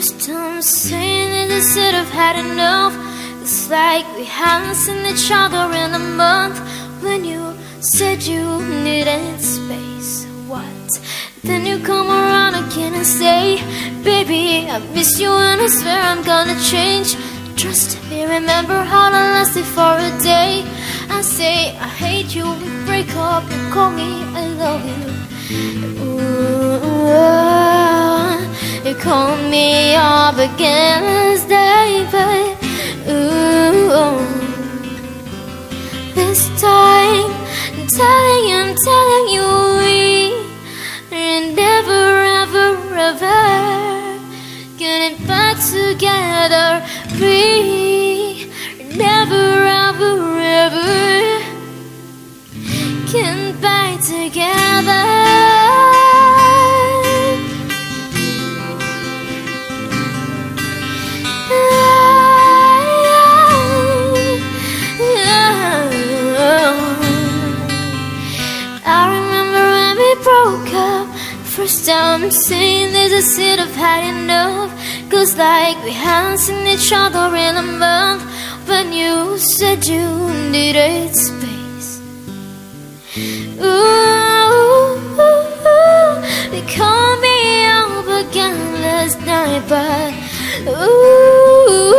First time saying that I should have had enough. It's like we haven't seen each other in a month. When you said you needed space, what? Then you come around again and say, Baby, I miss you and I swear I'm gonna change. Trust me, remember how I lasted for a day. I say I hate you, we break up, you call me I love you. Ooh, you call me up again this day, but ooh, this time I'm telling you, I'm telling you, we are never, ever, ever getting back together. We never, ever, ever getting back together. We broke up. First time I'm saying this, I should have had enough. Cause like we haven't seen each other in a month. When you said you needed space. Ooh, they called me up again last night, but ooh,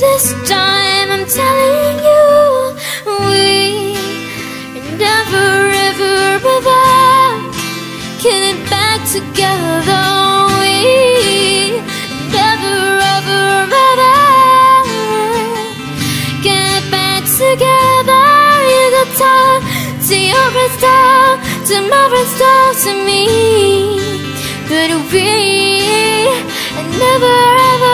this time together. We never ever get back together. To your to my to me, but we never ever ever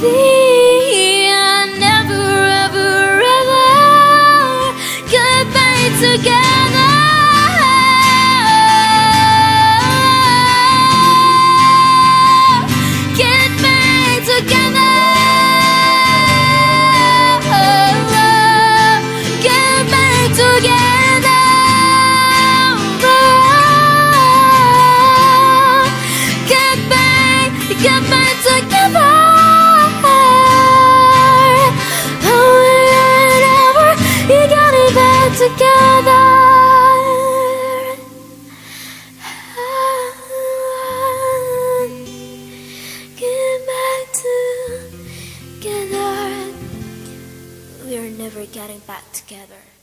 We never getting back together.